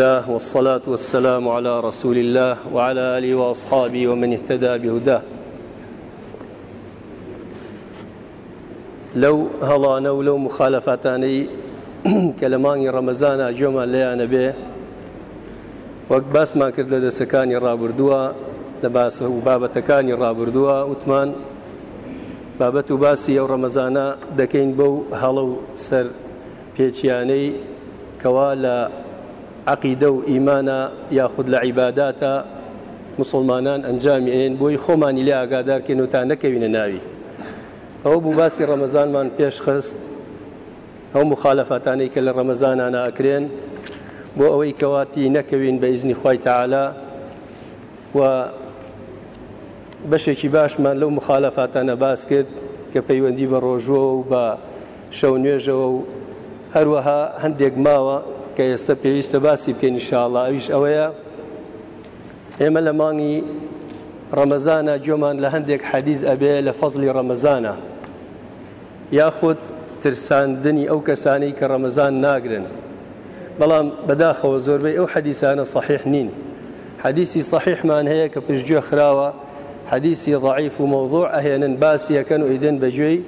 الله والصلاة والسلام على رسول الله وعلى آله وأصحابه ومن اهتدى بهداه لەو هەڵانە و لەو مخالەفاتانەی کە لە مانگی ڕەمەزانە جۆمان لەیانە بێ وەک باسمان کرد لە دەسەکانی ڕابردووە لە باس و بابەتەکانی ڕابردووە وتمان بابەت و باسی ئەو ڕەمەزانە دەکەین بەو هەڵە و سەر پێچیانەی کەوا لە عەقیدە و ئیمانە یاخود لە عیباداتە مسلمانان ئەنجامی ئەین بۆی خۆمانی لێ ئاگادارکەین و تا نەکەوینە ناوی ئەوە بوو باسی ڕەمەزانمان پێشخست ئەو مخالەفاتانەی کە لە ڕەمەزانانە ئەکرێن بۆ ئەوەی کەواتی نەکەوین بە ئیزنی خی تەعالا و بەشێکی باشمان لەو مخالەفاتانە باس کرد کە پەیوەندی بە ڕۆژوە و بە شەو نوێژەوە و هەروەها هەندێک ماوە کە ئێستا پێویستە باسی بکەین شاڵە ئەویش ئەوەیە ئێمە لە مانگی ڕەمەزانە جۆمان لە هەندێک حەدیز ئەبێ لە فەزلی ڕەمەزانە یاخود ترساندنی ئەو کەسانی کە ڕەمەزان ناگرن بەڵام بەداخەوە زۆربەی ئەو حەدیسانە صحیح نین حەدیسی صحیحمان هەیە کە پشتگوێ خراوە حەدیسی ضعیف و مەوضوع ئەهێنن باسیەکەن و ئیدن بەگوێی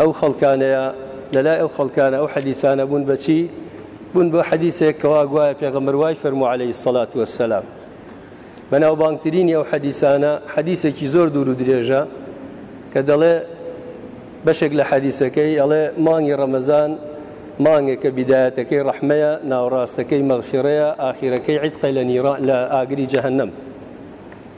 ئەو خەڵکانەیە لەلای ئەو خەڵکانە ئەو حەدیسانە بوون بەچی بوون بۆ حەدیسێک کەوا گوایە پێغەمبەر وای فەرموو عەلەیهی الصلاة والسلام بەناوبانگترینی ئەو حەدیسانە حەدیسێکی زۆر دوور و درێژە کە دەڵێ بەشێک لە حەدیسەکەی ئەڵێ مانگی ڕەمەزان مانگێکە بیدایەتەکەی ڕەحمەیە ناوڕاستەکەی مەغفرەیە ئاخیرەکەی عیتقە لە نیرا لە ئاگری جەهنم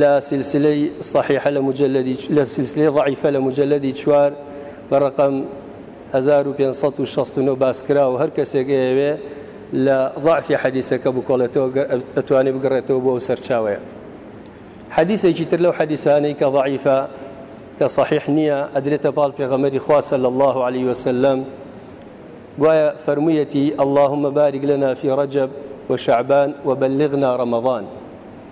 لە سیلسیلەی صحیحە لە مجلدی لە سیلسیلەی ضعیفە لە مجلدی چوار بە ڕقم 1569 باس کرا و هەر کەسێک ئەیەوێ لە ضعفی حەدیسەکە بکۆڵێتەوە ئەتوانێت بگەڕێتەوە بۆ ئەو سەرچاوەیە حەدیسێکی تر لەو حەدیسانەی کە ضعیفە کە صحیح نییە ئەدرێتە پاڵ پێغەمەری خواسە لە الله عليه وسلم گوایە فەرموویەتی اللهم بارك لنا في رجب وشعبان وبلغنا رمضان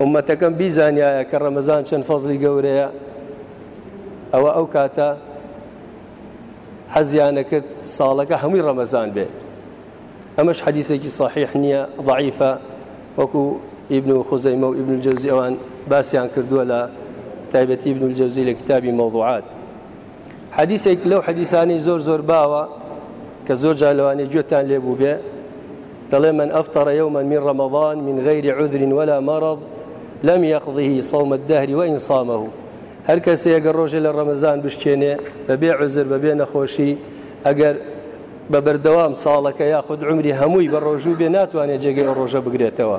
ئوممەتەکەم بیزانیایە کە ڕەمەزان چەند فەزڵی گەورەیە ئەوە ئەو کاتە حەزیانەکرد ساڵەکە هەمووی ڕەمەزان بێ ئەمەش حەدیسێکی صحیح نییە ضعیفە وەکو ئیبن و خۆزەیمە و ئیبن جەوزی ئەوان باسیان کردووە لە تایبەتی ابن الجوزی لە کتابی مەوضوعات حەدیسێک لەو حەدیسانەی زۆر زۆر باوە کە زۆر جار لەوانەیە گوێتان لێ بووبێ دەڵێ من ئەفطر يوما من رمضان من غير عذر ولا مرض لم يقضه صوم الدهر وإن صامه هەر کەسێ ئەگەر ڕۆژێ لە ڕەمەزان بشتێنێ بەبێ عزر بەبێ نەخۆشی ئەگەر بە بەردەوام ساڵەکە یاخود عمری هەمووی بە ڕۆژوو بێ ناتوانێت جێگەی ڕۆژە بگرێتەوە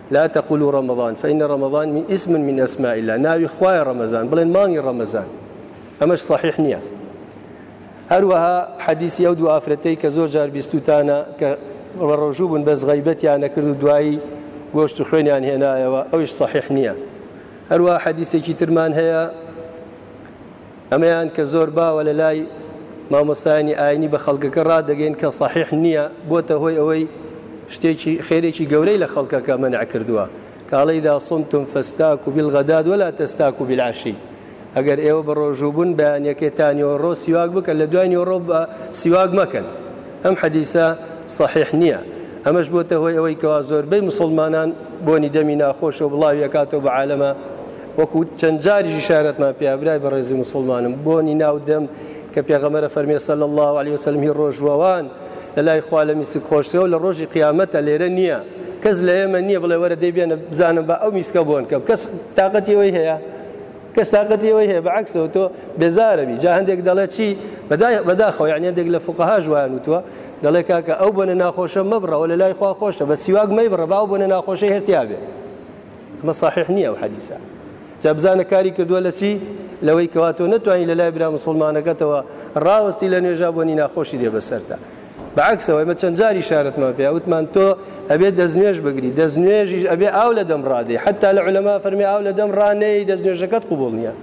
لا تقولوا رمضان فإن رمضان من اسم من اسماء الله ناوی خوایە ڕەمەزان بڵێن مانگی ڕەمەزان ئەمەش صحیح نییە هەروەها حەدیسی ئەو دوو ئافرەتەی کە زۆر جار بیستوتانە کە بە ڕۆژوو بوون بەس غیبەتیان نەکرد و دوایی گۆشت و خوێنیان هێنایەوە ئەوش صحیح نییە هەروە حەدیسێکی ترمان هەیە ئەمەیان کە زۆر باوە لە لای مامۆستایانی ئاینی بە خەڵکەکە ڕادەگەین کە صحیح نییە بۆتە هۆی ئەوەی شتێکی خێرێکی گەورەی لە خەڵکەکە منع کردووە کاڵی دا سمتم فستاک و بیلغەداد ولا تستاک و بیلعشی ئەگەر ئێوە بە ڕۆژووبوون بەیانەکەی تا نیۆڕۆ سیواک بکەن لە دوای نیۆڕۆ بە سیواک مەکەن ئەم حەدیسە صحیح نییە ئەمەش بۆتە هۆی ئەوەی کەوا زۆربەی مسلمانان بۆنی دەمی ناخۆش و بڵاویەکاتەوە بە عالەمە وەکو چەند جاریشی شارەتمان پێ برای بەڕێزی مسلمانم بۆنی ناودەم کە پێغەمەرە فەرمی سەل الله عليه وسلم هی ڕۆژوەوان لە لای خوا لە میسک خۆشترەوە لە ڕۆژی قیامەتە لێرە نییە کەس لە ئێمە نییە بڵێ وەرە دەی بێنە بزانم بە ئەو میسکە بۆن کەم کەس تااقەتی ئەوەی هەیە کەس تااقەتی ئەوەی هەیە بەعکسەوە تۆ بێزارەبی جا هەندێک دەڵێ چی بەداخەوە یان هەندێک لە فقەهاش وایان وتووە دەڵێ کاکە ئەو بۆنە ناخۆشە مەبڕەوە لە لای خوا خۆشە بە سیواک مەی بڕە باو بۆنە ناخۆشە هەرتیا بێت ئەمە صحیح نییە ئەو حەدیسە جا بزانە کاری کردووە لە چی لەوەی کەوا تۆ نەتوانین لە لای برا مسلمانەکەتەوە ڕاوەستی لە نوێژا بۆنی ناخۆشی دێ بەسەرتا بەعکسەوەی مە چەند جاری شارەتمان پێ وتمان تۆ ئەبێ دەستنوێژ بگری دەستنوێژیش ئەبێ ئاو لە دەم ڕادێ حتا لە علەما فەرمی ئاو لە دەم ڕانەیە دەستنوێژەکەت قوبول نییە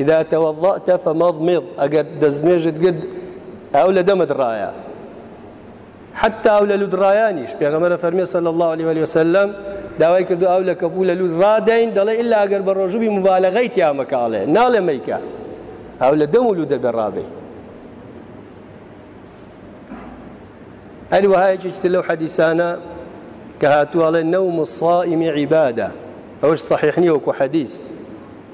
إذا توضأت فمضمض ئەگەر دەستنوێژت گرت ئاو لە دەمت ڕایە حەتا ئاو لە لوت ڕایانیش پێغەمبەر فەرمی صلی الله علیه و آله وسلم داوای کردو ئاو لە کەپوو لە لوت ڕادەین دەڵێ الا ئەگەر بە ڕۆژوبی مبالغەی تیامەکە ئەڵێ ناڵێ مەیکە ئاو لە دەم و لوت دەبێ ڕابێ هەروەها یەکێکی لەو حەدیسانە کە هاتوواڵێ نەوم الصائم عیبادە ئەوش صحیح نیە وەکو حەدیث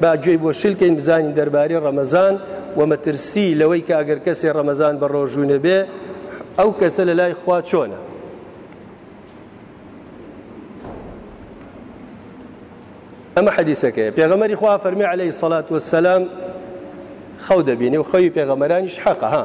با گوێی بۆ شل کەین بزانین دەربارەی ڕەمەزان و مەترسی لەوەی کە ئەگەر کەسێ ڕەمەزان بە ڕۆژوو نەبێ ئەو کەسە لە لای خوا چۆنە ئەمە حەدیسەکەی پێغەمەری خوا فەرمی عليهەی سەلات وسلام خەو دەبینێ و خەوی پێغەمەرانیش حەقە ها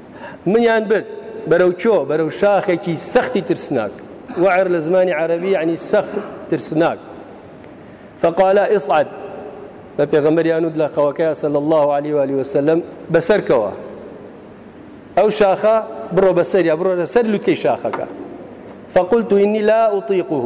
منیان برد بەرەو کۆ بەرەو شاخێکی سەختی ترسناک وعر لە زمانی عەربی عنی سەخت ترسناک فقالا ئیسعد بە پێغەمبەریان و لە خەوەکەیان سەل الله عليه وعلی وسلم بەسەرکەوە ئەو شاخە بڕۆ بەسەریا بڕۆ لەسەر لوتکەی شاخەکە فقلت إني لا أطيقه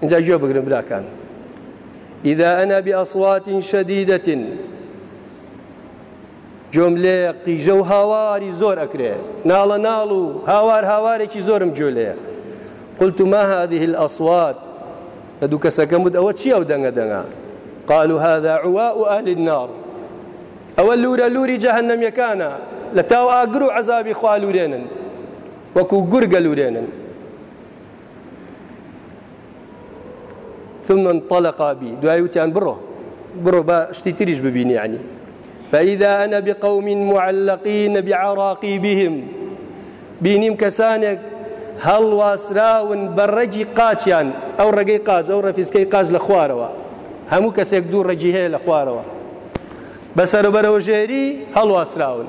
اینجا گوێ بگرن براکان إذا أنا بأصوات شديدة گوێم لێ قیژە و هاواری زۆر ئەکرێ ناڵە ناڵ و هاوار هاوارێکی زۆرم گوێ لێ قلت ما هذه الأصوات لە دوو کەسەکەم بود ئەوە چی ئەو دەنگە دەنگە قالوا هذا عواء أهل النار ئەوە لورە لوری جەهنەمیەکانە لە تاو ئاگر و عەزابی خوالورێنن وەکو گورگە لورێنن ثم انطلق بي دوای وتیان بڕۆ بڕۆ بە شتی تریش ببینی عنی فإذا أنا بقوم معلقين بعراقي بهم بینیم کەسانێک هەڵواسراون بە ڕەگی قاچیان ئەو ڕێگەی قاز ئەو ڕەفیسکەی قاز لە خوارەوە هەموو کەسێک دوو ڕەگی هەیە لە خوارەوە بەسەربەرەوە ژێری هەڵواسراون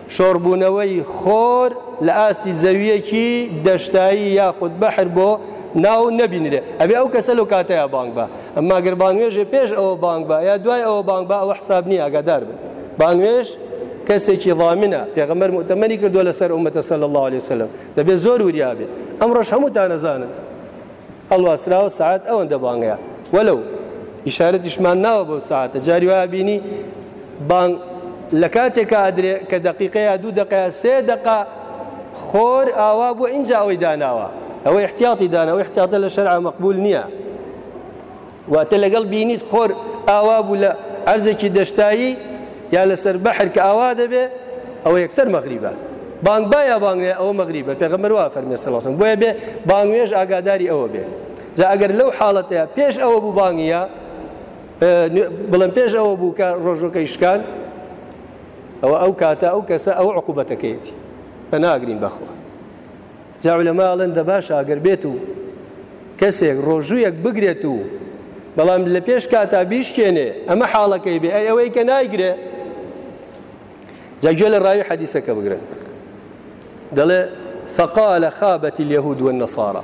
شۆڕبوونەوەی خۆر لە ئاستی زەوییەکی دەشتایی یاخود بەحر بۆ ناو نەبینرێ ئەبێ ئەو کەسە لەو کاتەیە بانگ با ئەمما گەر بانوێژێ پێش ئەوە بانگ با یا دوای ئەوە بانگ با ئەوە حساب نییە ئاگادار بن بانوێژ کەسێکی ضامنە پێغەمبەر مؤتمەنی کردووە لەسەر ئومەتە صلی الله علیه وسلم دەبێت زۆر وریا بێت ئەمڕۆش هەمووتان ئەزانن هەڵواسراوە سەعات ئەوەندە بانگەیە وەلەو ئیشارەتیشمان ناوە بەو سەعاتە جاری وایە بینی بانگ لە کاتێکا ئەدرێ کە دەقیقەیە دوو دەقەیە سێ دەقە خۆر ئاوا بووە ئینجا ئەوەی داناوە ئەوەی احتیاطی داناوە احتیاطە لە شەرعا مەقبول نییە واتە لەگەڵ بینیت خۆر ئاوا بوو لە عەرزێکی دەشتایی یا لەسەر بەحر کە ئاوا دەبێ ئەوە یەکسەر مەغریبە بانگ با یا بانگ نێ ئەوە مەغریبە پێغەمبەر وا فەرمی سەڵاسم بۆیە بێ بانگێژ ئاگاداری ئەوە بێ جا ئەگەر لەو حاڵەتەیە پێش ئەوە بوو بانگیە بڵم پێش ئەوە بوو کە ڕۆژەکەی شکان ئەوە ئەو کاتە ئەو کەسە ئەو عقوبەتەکەیەتی بە ناگرین بەخۆ جا علەما ئەڵێن دە باشە ئەگەر بێت و کەسێک ڕۆژوویەک بگرێت و بەڵام لە پێش کاتا بیشکێنێ ئەمە حاڵەکەی بێ ئەی ئەوەی کە نایگرێ جاگوێ لە ڕاوی حەدیسەکە بگرن دەڵێ فقال خابت اليهود والنصارى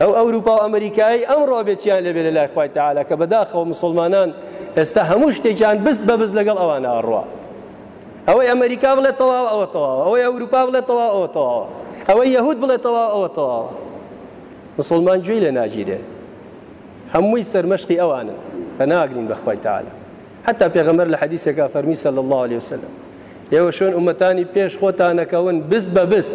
ئەو ئەوروپا و ئەمریکایەی ئەمڕۆ بێ چیان لێ بێ لە لای خوای تەعالا کە بەداخەوە موسڵمانان ئێستا هەموو شتێکیان بست بە بست لەگەڵ ئەوانە ئەڕوا ئەوەی ئەمریکا بڵێ تەواو ئەوە تەواو ئەوەی ئەوروپا بڵێ تەواو ئەوە تەواو ئەوەی یەهود بڵێ تەواو ئەوە تەواو مسلمان گوێی لێ ناگیرێ هەمووی سەرمەشقی ئەوانن کە ناگرین بەخوای تەعالا حتا پێغەمەر لە حەدیسێکا فەرمی صلی الله عليه وسلم ئێوە شوێن ئومەتانی پێش خۆتانەکەون بست بە بست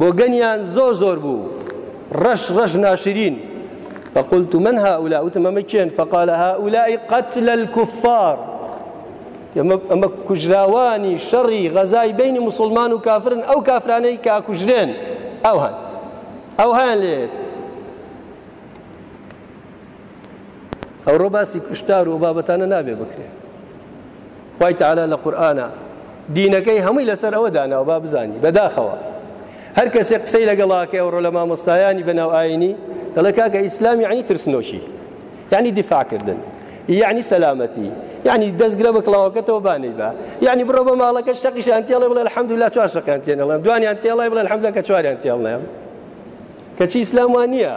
بۆگەنیان زۆر زۆر بوو ڕەش ڕەش ناشرین فقلت من هؤلاء وتم ئەمە کێن فقال هؤلاء قتل الكفار ئەمە کوژراوانی شەڕی غەزای بینی مسلمان و کافرن ئەو کافرانەی کا کوژرێن ئەو هەن ئەو هەیان لێت ئەوڕۆ باسی کوشتار و بابەتانە نابێ بکرێ خی تعالا لە قورآە دینەکەی هەمووی لەسەر ئەوە داناوە با بزانی بەداخەوە هەر کەسێ قسەی لەگەڵاکە ئەوڕۆ لە مامۆستایانی بەناو ئاینی دەڵێ کاکە ئیسلامی عنی ترسنۆشی یعنی دیفاعکردن یعنی سەلامەتی یعنی دەستگرە بە کڵاوەکەتەوە بانەی بە یعنی بڕۆ بە ماڵەکە شەقیشان تێڵێ بڵێ الحمد لله چوار شەقیان تێنەڵێم دوانیان تێڵای بڵێ الحمد لله کە چواریان تێڵنێم کەچی ئیسلام وان نییە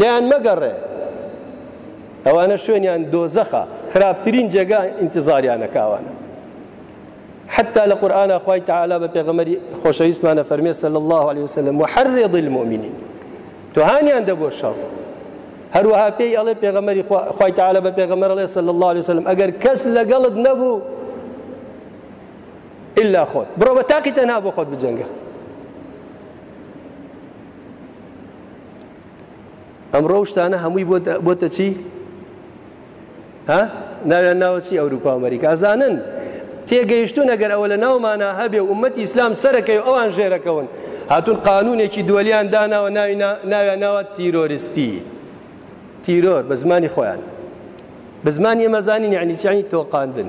لێیان مەگەڕێ ئەوانە شوێنیان دۆزەخە خراپترین جێگا ئینتزاریانەکە ئەوانە حتى لە قورآنا خوای تعالا بە پێغەمەری خۆشەویستمانە فەرمێ صلی الله عليه وسلم وحرض المؤمنین تو هانیان دە بۆ شەڕ هەروەها پێی ئەڵێ پێغەمەری خوای تعالا بە پێغەمەر ئەڵێ صلی الله عليه وسلم ئەگەر کەس لەگەڵت نەبوو إلا خۆت بڕۆ بە تاقی تەنها بۆ خۆت بجەنگە ئەمڕۆ ئەو شتانە هەمووی بۆتە چی؟ ها ناویان ناوە چی ئەوروپا و ئەمریکا ئەزانن تێگەیشتون ئەگەر ئەوە لە ناومانە هەبێ و ئومەتی ئیسلام سەرەکەی و ئەوان ژێرەکەون هاتون قانونێکی دووەلیان داناوە ناوی ناویان ناوە تیرۆریستی تیرۆر بە زمانی خۆیان بە زمانی ئێمەزانین یعنی چانی تۆقاندن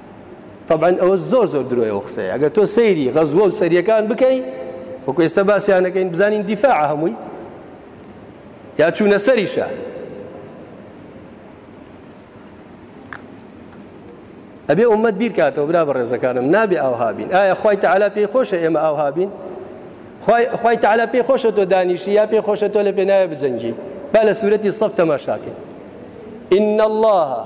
تەبعەن ئەوە زۆر زۆر درۆیە و قسەیە ئەگەر تۆ سەیری غەزوە و سەریەکان بکەی وەکو ئێستا باسیانەکەین بزانین دیفاع هەمووی یا چوونە سەریشە ئەبێ ئومەت بیرکاتەوە برا بە ڕێزەکانم نابێ ئاوهابین ئایا خی تەعالا پێی خۆشە ئێمە ئاوهابین خی تەعالا پێی خۆشە تۆ دانیشی یا پێی خۆشە تۆ لە پێناوە بجەنگی با لە سوورەتی سەف تەماشاکەین إن الله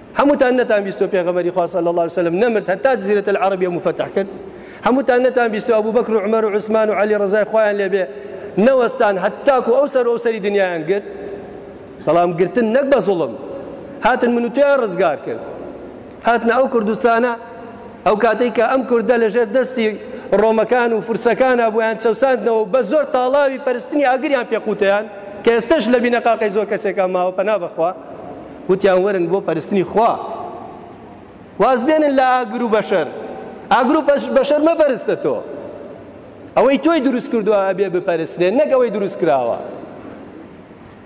هەمووتان نەتان بیستۆ پێغەمەری خوا صلی الله علیه وسلم نەمرد هەتا جزیرەت العربیە مفتح کرد هەمووتان نەتان بیستۆ ئەبو بەکر و عمر و عثمان و علی ڕزای خوایان لێبێ نەوەستان هەتاکو ئەو سەر و سەری دنیایان گرت بەڵام گرتن نەک بە زوڵم هاتن من و تۆیان ڕزگار کرد هاتنە ئەو کوردستانە ئەو کاتێک کە ئەم کوردە لەژێر دەستی ڕۆمەکان و فرسەکانە بۆیان چەساندنەوە بە زۆر تاڵاوی پەرستنی ئاگریان پێقوتیان کە ئێستش لە بینەقاقی زۆر کەسێکە ماوە پەنا بخوا وتیان وەرن بۆ پەرستنی خوا واز بێنن لە ئاگر و بەشەر ئاگر و بەشەر مەپەرستە تۆ ئەوەی تۆی دروست کردووە ئەبێ بپەرسترێن نەک ئەوەی دروست کراوە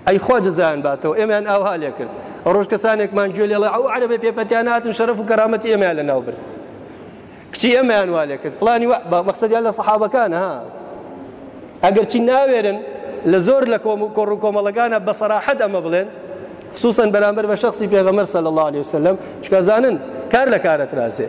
ئەی خوا جزان باتەوە ئێمەیان ئاوها لێ کرد ڕۆژ کەسانێکمان گوێ لێڵێ ئەو عەرەبە پێپەتیان هاتن شەرەف و کەرامەتی ئێمەیان لە ناو برد کچی ئێمەیان وا لێ کرد فڵانی وا بە مەقسەدیان لە سەحابەکانە ها ئەگەرچی ناوێرن لە زۆر لە کۆڕ و کۆمەڵەکانە بە سەراحەت ئەمە بڵێن خصوصا بەرامبەر بە شخصی پێغەمەر صلی الله عليه وسلم چکە زانن کار لە کارە ترازێ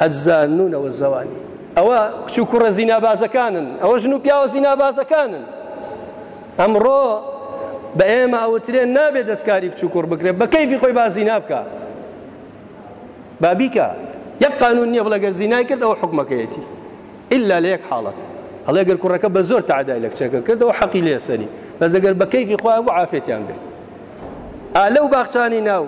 الزانون والزوانی ئەوە کچ و کوڕە زینابازەکانن ئەوە ژن و پیاوە زینابازەکانن ئەمڕۆ بە ئێمە ئەوترێن نابێ دەستکاری کچ و کوڕ بکرێت بە کەیفی خۆی با زینا بکە بابیکە یەک قانون نییە بڵێ گەر زینای کرد ئەو حکومەکەیەتی ئللا لە یەک حاڵەت هەڵێ گەر کوڕەکە بە زۆر تعدای لە کچەکە کردەوە حەقی لێسەری بەزەگەر بە کەیفی خۆیان بۆ عافێتیان بێت ئا لەو باخچانی ناو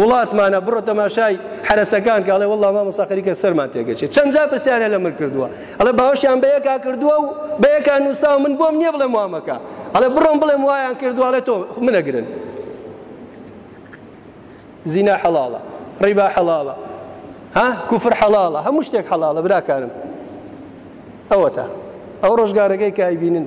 وڵاتمانە بڕۆ تەماشای حرەسەکان کە ئەڵێ والله مامۆستا خەریکە سەرمان تێگەچێت چەند جار پرسیاریان لە من کردووە ئەڵێ باوەشیان بە یەکا کردووە و بە یەکا نووسا و من بۆم نییە بڵێم وامەکە ئەڵێ بڕۆم بڵێم وایان کردووە ئەڵێ تۆ منەگرن زینا حەڵاڵە ڕیبا حەڵاڵە ها کوفر حەڵاڵە هەموو شتێک حەڵاڵە براکانم ئەوەتە ئەو ڕۆژگارەکەی کایبینن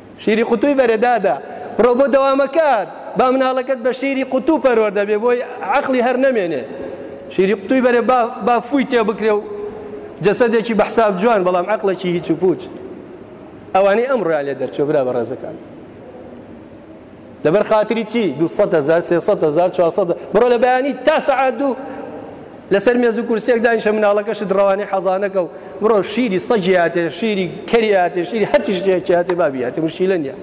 شیری قوتوی بەرێ دادە بڕۆ بۆ دەوامەکەت با مناڵەکەت بە شیری قوتو پەروەر دەبێ بۆی عقلی هەر نەمێنێ شیری قوتوی بەرێ با با فوی تێ بکرێ و جەسەدێکی بە حساب جوان بەڵام عقلەکی هیچ و پوچ ئەوانەی ئەم ڕۆیان لێ دەرچوە برا بە ڕێزەکان لەبەر خاتری چی دوو سەد هەزار سێ سەد هەزار چوار سەد بڕۆ لە بەیانی تا سەعات دوو لەسەر مێز و کورسێک دانیشە مناڵەکەشت ڕەوانەی حەزانەکە و بڕۆ شیری سەگی هاتێ شیری کەری هاتێ شیری هەرچی شتێکی هاتێ بابی هاتێ مشیلە نییە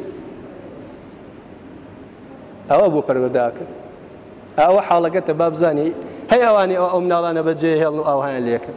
ئەوە بۆ پەروەداکە ئەوە حاڵەکەتە بابزانانی هەی ئەوانی ئەو ئەو مناڵانە بەجێ هێڵن و ئاوهایان لەکەن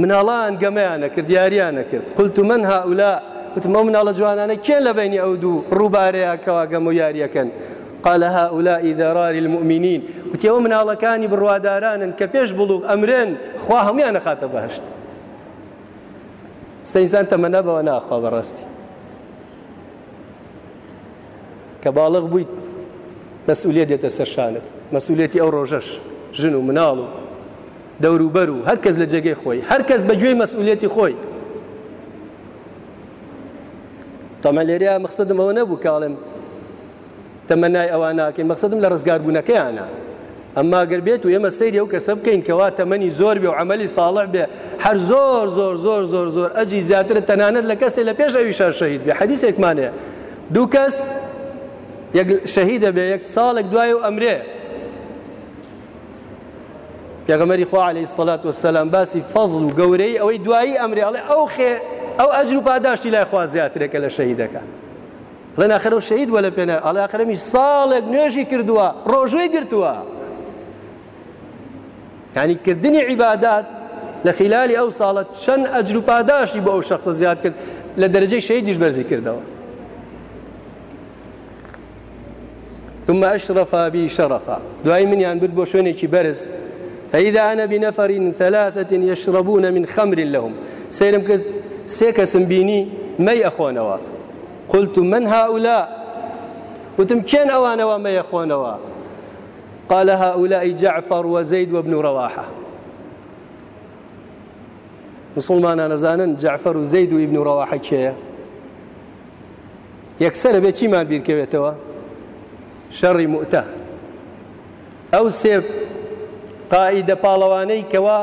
مناڵان گەمەیان نەکرد یاریان نەکرد قلت من هؤلاء وتم ئەو مناڵە جوانانە کێن لە بینی ئەو دوو ڕووبارەیە کەوا گەم و یاریەکەن قال هؤلاء ذرار المؤمنين وتی ئەو مناڵەکانی بڕوادارانن کە پێش بڵوغ ئەمرن خوا هەمویان نەخاتە بەهشت سەیزان تەمەنا بەوە ناخوا بەڕاستی کە باڵغ بوویت مەسئولیەت دێتە سەر شانت مەسئولیەتی ئەو ڕۆژەش ژن و مناڵ و دەوروبەر و هەر کەس لە جێگەی خۆی هەر کەس بە گوێی مەسئولیەتی خۆی تەمە لێریا مەخصدم ئەوە نەبوو کاڵم تەمەنای ئەوان ناکەین مەخصدم لە ڕزگاربوونەکەیانە ئەمما گەر بێت و ئێمە سەیری ئەو کەسە بکەین کەوا تەمەنی زۆر بێ و عملی ساڵح بێ هەر زۆر زۆر زۆر زۆر زۆر ئەجی زیاترە تەنانەت لە کەسێ لە پێش ئەوی شار شەهید بێ حەدیسێکمانەیە دوو کەس یەک شەهیدە بێ یەک ساڵێک دوای و ئەمرێ پێغەمەری خوا عليه الصلاة والسلام باسی فەضل و گەورەی ئەوەی دوایی ئەمرێ ئەڵێ ئەو خێ ئەو ئەجر و پاداشتی لای خوا زیاترێکە لە شەهیدەکە ئەڵێن ئەکرەم شەهید بووە لە پێناوی ئەڵێ ئەکرەمیش ساڵێک نوێژی کردووە ڕۆژووی گرتووە یعنی کردنی عیبادات لە خلالی ئەو ساڵە چەند ئەجر و پاداشی بۆ ئەو شخصە زیاد کرد لە دەرەجەی شەیدیش بەرزی کردەوە ثم أشرف بي شرفا دعي من يعني بدبو شونيكي برز فإذا أنا بنفر ثلاثة يشربون من خمر لهم سيرم كد سيكسم بيني مي أخوانوا قلت من هؤلاء وتم كين أوانا وما يخونوا قال هؤلاء جعفر وزيد وابن رواحة مسلمان نزانا جعفر وزيد وابن رواحة كيه یەکسەر ئەبێ چیمان بیرکەوێتەوە؟ شەڕی موتە ئەو سێ قائیدە پاڵەوانەی کەوا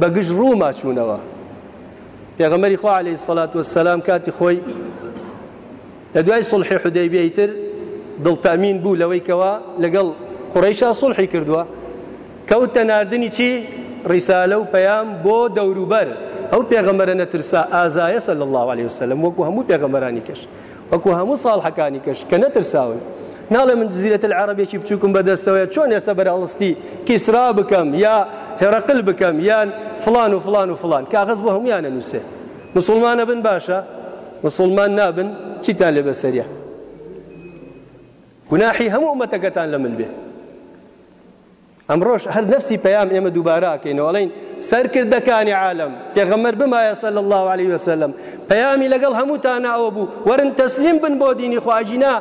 بەگشت ڕووما چوونەوە پێغەمەری خوا عليه سەلات وسلام کاتی خۆی لە دوای سڵحی حدەیبیتر دڵتەمین بوو لەوەی کەوا لەگەڵ قڕیشا سڵحی کردووە کەوتنە ناردنی چی؟ ریسالە و پەیام بۆ دەوروبەر ئەو پێغەمبەرە نەترسا ئازایە صلی اللە علیە وسلم وەکو هەموو پێغەمبەرانی کەش وەکو هەموو ساڵحەکانی کەش کە نەترساون ناڵێ من جزیرەت العربێکی بچووکم بەدەستەوەە چۆن ئێستا بەرهەڵستی کیسرا بکەم یا هێرەقل بکەم یان فلان و فلان و فلان کاغز بۆ هەمویانە نووسێ مسلمانە بن باشە مسلمان نابن چیتان لێ بەسەریە گوناحی هەموو ئومەتەکەتان لە من بێ ئەمڕۆش هەر نەفسی پەیام ئێمە دووبارە ئەکەینەوە ئەڵین سەرکردەکانی عالم پێغەمبەر بمایە صلی الله علیه وسلم پەیامی لەگەڵ هەمووتانە ئەوە بوو وەرن تەسلیم بن بۆ دینی خواجینا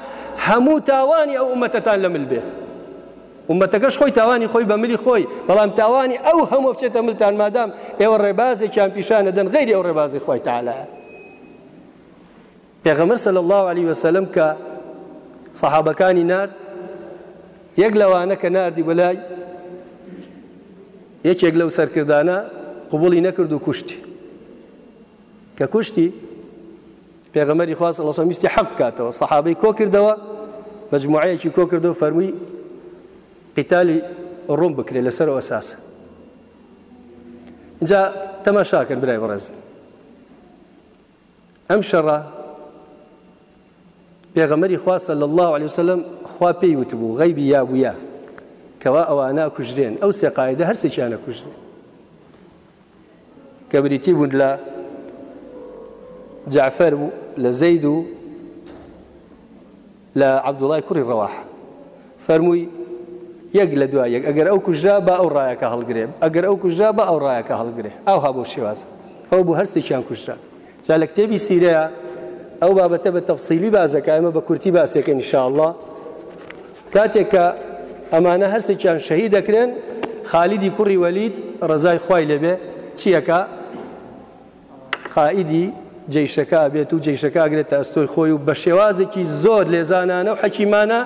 هەموو تاوانی ئەو ئومەتەتان لە مل بێ ئومەتەکەش خۆی تاوانی خۆی بە ملی خۆی بەڵام تاوانی ئەو هەموو بچێتە ملتان مادام ئێوە ڕێبازێکیان پیشانەدەن غیری ئەو ڕێبازی خۆی تاالە پێغەمبەر صلی اللە علیە وسلم کە صحابەکانی نارد یەک لەوانە کە ناردی بۆ لای یەکێک لەو سەرکردانە قوبولی نەکرد و کوشتی کە کوشتی پێغەمەری خواست لەسە میستی حەق بکاتەوە سەحابەی کۆ کردەوە مجموعەیەکی کۆ کردەوە فەرمووی قیتالی ڕوون بکرێت لەسەر ئەساسە اینجا تەماشاکەن برای بەڕێزم ئەم شەڕە پێغەمەری خوا صلی الله علیه وسلم خوا پێی وتبوو غەیبی یا بووە کەوا ئەوانە کوژرێن ئەو سێقاعدە هەرسێکیانە کوژرێن کە بریتی بوون لە جعفر لە زەید و لە عەبدوڵای کوڕی ڕەواح فەرمووی یەک لە دوای یەک ئەگەر ئەو کوژرا با ئەو ڕایەکە هەڵگرێ ئەگەر ئەو کوژرا با ئەو ڕایەکە هەڵگرێ ئاوها بۆ شێوازە ئەو بۆ هەرسێکیان کوژرا جا لە کتێبی سیرەیە ئەو بابەتە بە تەفسیلی بازەکە ئەمە بە کورتی باسێکە نیشاءله کاتێک کە ئەمانە هەرسێکیان شەهی دەکرێن خالیدی کوڕی وەلید ڕزای خی لەبێ چیەکە قائیدی جەیشەکە ئەبێت و جەیشەکە ئەگرێتە ئەستۆی خۆی و بە شێوازێکی زۆر لێزانانە و حەکیمانە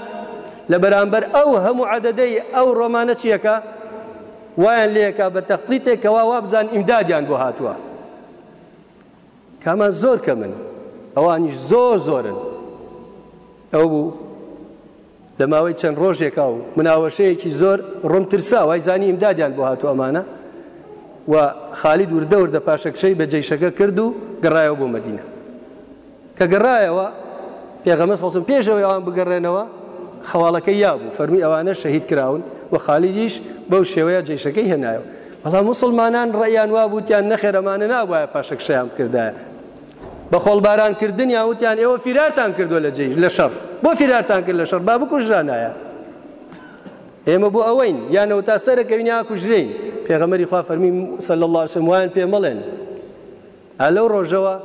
لە بەرامبەر ئەو هەموو عەدەدەی ئەو ڕۆمانە چیەکە وایان لێکا بە تەختلیتێک کەوا وابزان ئیمدادیان بۆ هاتووە کامان زۆر کە من ئەوانیش زۆر زۆرن ئەو بوو لە ماوەی چەند ڕۆژێکا و مناوەشەیەکی زۆر ڕۆم ترسا وای زانی ئیمدادیان بۆ هاتو ئەمانە و خالید وردە وردە پاشەکشەی بە جەیشەکە کرد و گەڕایەوە بۆ مدینە کە گەڕایەوە پێغەمە سەڵسم پێشەوەی ئەوان بگەڕێنەوە خەواڵەکە یابوو فەرمی ئەوانە شەهید کراون و خالیدیش بەو شێوەیە جێشەکەی هێنایەوە بەڵام مسلمانان ڕێیان وا بوتیان نەخێرەمانە نابواە پاشەکشیان کردایە بە خۆڵباران کردنیان وتیان ئێوە فیرارتان کردووە لە جێژ لە شەڕ بۆ فیرارتان کرد لە شەڕ با بکوژرانایە ئێمە بۆ ئەوەین یانەوە تا سەرەکەوینیا کوژرین پێغەمەری خوا فەرمی سەل الله وسلم وایان پێ مەڵێن ئەلەو ڕۆژەوە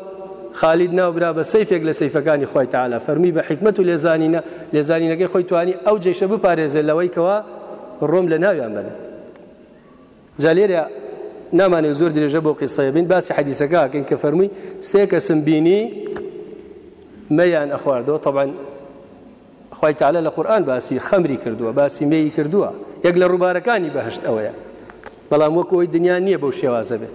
خالید ناو برا بە سەیفێک لە سەیفەکانی خۆی تعالا فەرمی بە حکمت و لێزانینە لێزانینەکەی خۆی توانی ئەو جێشە بپارێزێت لەوەی کەەوە ڕۆم لە ناویان بەن جا لێرە نامانەوێت زۆر درێژە بەو قیسەیە بین باسی حەدیسەکە ئەکەین کە فەرمووی سێ کەسم بینی مەیان ئەخواردەوە طبعا خوای تعالی لە قورآن باسی خەمری کردووە باسی مێی کردووە یەک لە ڕووبارەکانی بەهشت ئەوەیە بەڵام وەک ئەوی دنیا نییە بەو شێوازە بێت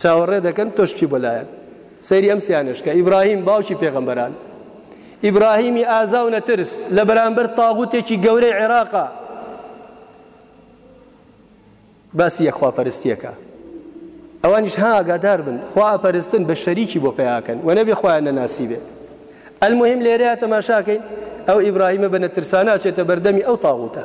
چاوەڕێ دەکەن تۆش بچی بۆ لایان سەیری ئەم سیانەشکە ئیبراهیم باوکی پێغەمبەران ئیبراهیمی ئازا و نەترس لە بەرامبەر تاغوتێکی گەورەی عێراقا باسی یەخواپەرستیەکە ئەوانیش ها ئاگادار بن خوا پەرستن بە شەریکی بۆ پیاکەن و نەبێ خۆیان نەناسی بێت المهم لێرەیە تەماشاکەین ئەو ئیبراهیمە بە نەترسانە چێتە بەردەمی ئەو تاغوتە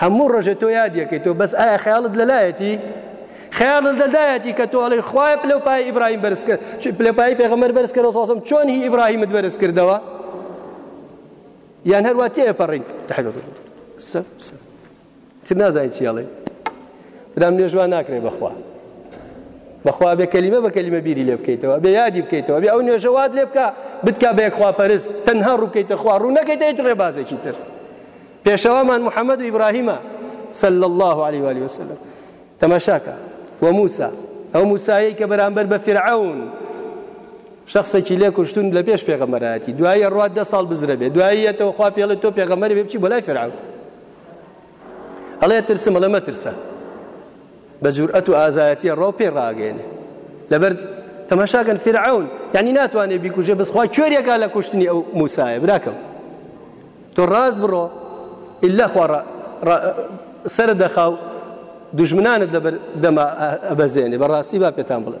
هەموو ڕۆژێ تۆ یادیەکەی تۆ بەس ئایا خەیاڵت لەلایەتی خەیاڵت لەدایەتی کە تۆ ئەڵی خوای پلە و پای ئیبراهیم بەرز کرد پلە پای پێغەمەر بەرز کرد ساسم چۆن هی ئیبراهیمت بەرز کردەوە یان هەروە تێپەڕین تر نازای چیاڵێ برام نوێژوان ناکرێ بەخوا بەخوا بێ کەلیمە بە کەلیمە بیری لێ بکەیتەوە بێ یادی بکەیتەوە بێ ئەو نوێژەوات لێ بکە بتکا بە یەکخوا پەرست تەنها ڕووکەیتە خوا ڕوو نەکەیتە هیچ ڕێبازێکی تر پێشەوامان محەممەد و ئیبراهیمە سەل الله عليه وآله وسلم تەماشاکە و موسا ئەو موسایی کە بەرامبەر بە فرعون شخصێکی لێ کوشتون لە پێش پێغەمەرایەتی دوایە ڕات دە ساڵ بزرە بێ دواییەتەوە خوا پێڵێت تۆ پێغەمەری بێ بچی بەلای فرعون هەڵێ ترسم هەڵێ مەترسە بە جورئەت و ئازایەتیە ڕاو پێ ڕاگەێنێ لەبەر تەماشاگەن فرعون یعنی ناتوانێت بیکوژێ بسخوا کوێریەکە لە کوشتنی ئەو موسایە براکەم تۆ ڕاست بڕۆ ئللا خوا سرە دەخاو دوژمنانت لەبەر دەما ئەبەزێنێ بەڕاستی با پێتان بڵێ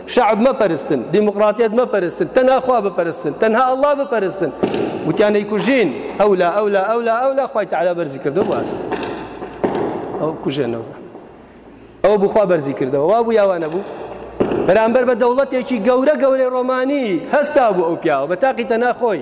شەعب مەپەرستن دیموکراتیت مەپەرستن تەنها خوا بپەرستن تەنها ئەڵڵا بپەرستن وتیان دەیکوژین ئەولا ئەولا ئەولا ئەولا خوای تەعالا بەرزی کردو باسە ئەو کوژێنەوە ئەوە بخوا بەرزی کردەوە وا بوو یاوانە بوو بەرامبەر بە دەوڵەتێکی گەورە گەورەی ڕۆمانی هەستا بوو ئەو پیاوە بە تاقی تەناخۆی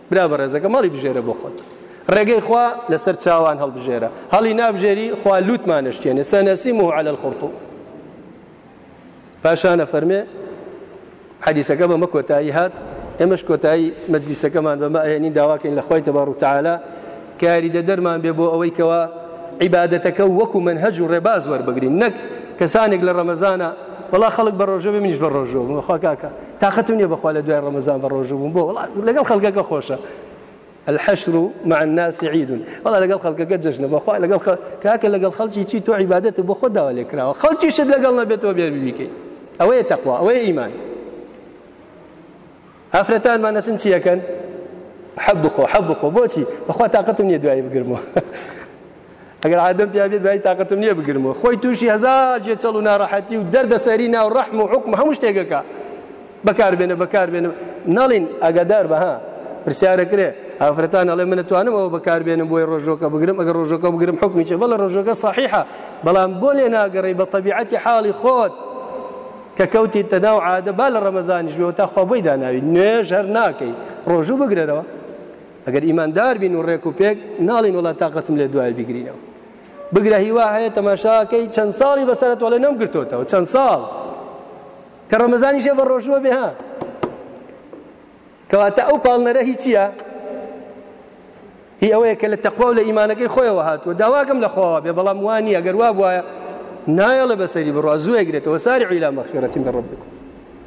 برا بەڕێزەکەم هەڵی بژێرە بۆ خۆت ڕێگەی خوا لەسەر چاوان هەڵبژێرە هەڵی نابژێری خوا لوتمانشتێنێ سەنەسیم و على الخرطو پاشانە فەرمێ حەدیسەکە بەمە کۆتایی هات ئێمەش کۆتایی مەجلیسەکەمان بەمە ئەهێنین داواکەین لە خۆی تەبار و تعالا کاری دەدەرمان بێ بۆ ئەوەی کەوا عیباەتەکە وەکو من هەج و ڕێباز وەربگرین نەک کەسانێک لە ڕەمەزانە وڵا خەڵک بە ڕۆژەوە منیش بە ڕۆژەوە خوا کاکە تاقەتم نیە بەخوا لە دوای ڕەمەزان بە ڕۆژوو بووم بۆ وڵا لەگەڵ خەڵکەکە خۆشە الحشر مع الناس عيد والله لەگەڵ خەڵکەکە جەژنە بەخوا لەگەڵ کاکە لەگەڵ خەڵکی چی تۆ عیبادەت بۆ خۆ داوا لێ کراوە خەڵکیشت لەگەڵ نەبێتەوە بێ بیکەی ئەوەیە تەقوا ئەوەیە ئیمان ئافرەتانمان نەچن چیەکەن حەب بخۆ حەب بخۆ بۆچی بەخوا تااقەتم نیە دوایی بگرمەوە ئەگەر عادەم پیا بێت بای تااقەتم نییە بگرمەوە خۆی تووشی هزار جێ چڵ و ناڕەحەتی و دەردە سەری ناو ڕەحم و حکم هەموو شتێکەکە بەکار بێنە بەکار بێنە ناڵین ئاگادار بەها پرسیارەکرێ ئافرەتان ئەڵێ من توانم ئەوە بەکاربێنم بۆی ڕۆژۆکە بگرم ئەگە ڕۆژەکە بگرم حکمی چێ بەڵە ڕۆژەکە صحیحە بەڵام بۆ لێ ناگەڕی بە طبیعەتی حاڵی خۆت کە کەوتی تەناو عادە با لە ڕەمەزانیش بێەوە تا خۆ بۆی داناوی نوێژ هەر ناکەی ڕۆژوو بگرەرەوە ئەگەر ئیماندار بین و ڕێک و پێک ناڵین وڵا تااقەتم لێ دوای بیگرینەوە بگرە هیوا هەیە تەماشاکەی چەند ساڵی بەسەرت وڵێ نەم گرتوتەوە چەند ساڵ کە ڕەمەزانی شێ بە ڕۆژوە بێ ها کەواتە ئەو پاڵنەرە هی چییە؟ هی ئەوەیە کە لە تەخوا و لە ئیمانەکەی خۆیەوە هاتووە داواکەم لە خواوە بێ بەڵام وانی ئەگەر وا بواە نایەڵە بەسەری بڕوا زوێگرێتەوە ساری عیلا مەخیرەتی بە ڕبکم